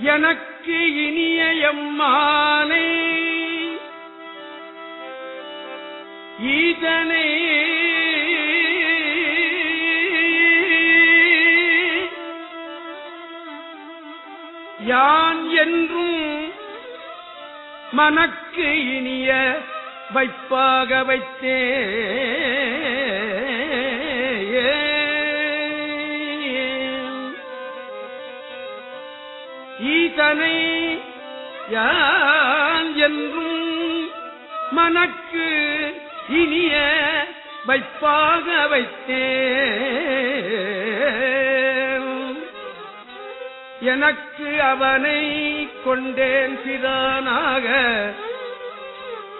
எனக்கு இனிய எம்மானை ஈதனை யான் என்றும் மனக்கு இனிய வைப்பாக வைத்தேன். ஈதனை யான் என்றும் மனக்கு இனிய வைப்பாக வைத்தே எனக்கு அவனை கொண்டேன் சிதானாக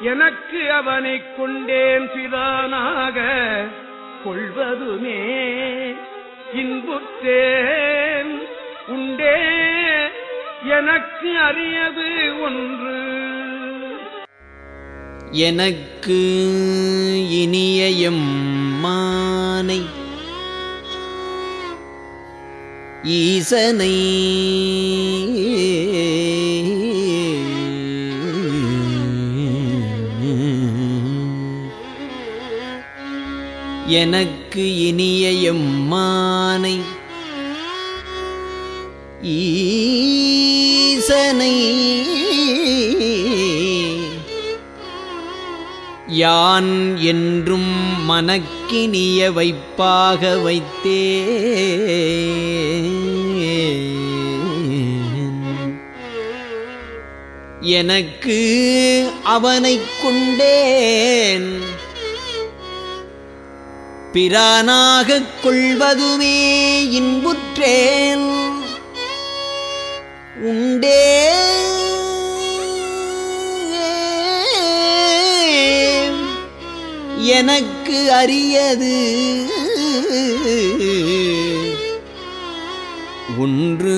எனக்கு அவனை கொண்டேன் சிதானாக கொள்வதுமே இன்புற்றேன். உண்டேன் எனக்கு அறியது ஒன்று. எனக்கு இனியம் மானை ஈசனை. எனக்கு இனிய எம்மானை ஈசனை யான் என்றும் மனக்கினிய வைப்பாக வைத்தே எனக்கு அவனைக் கொண்டேன். பிரானாகக் கொள்வதுமே இன்புற்றேன். உண்டே. எனக்கு அரியது. ஒன்று.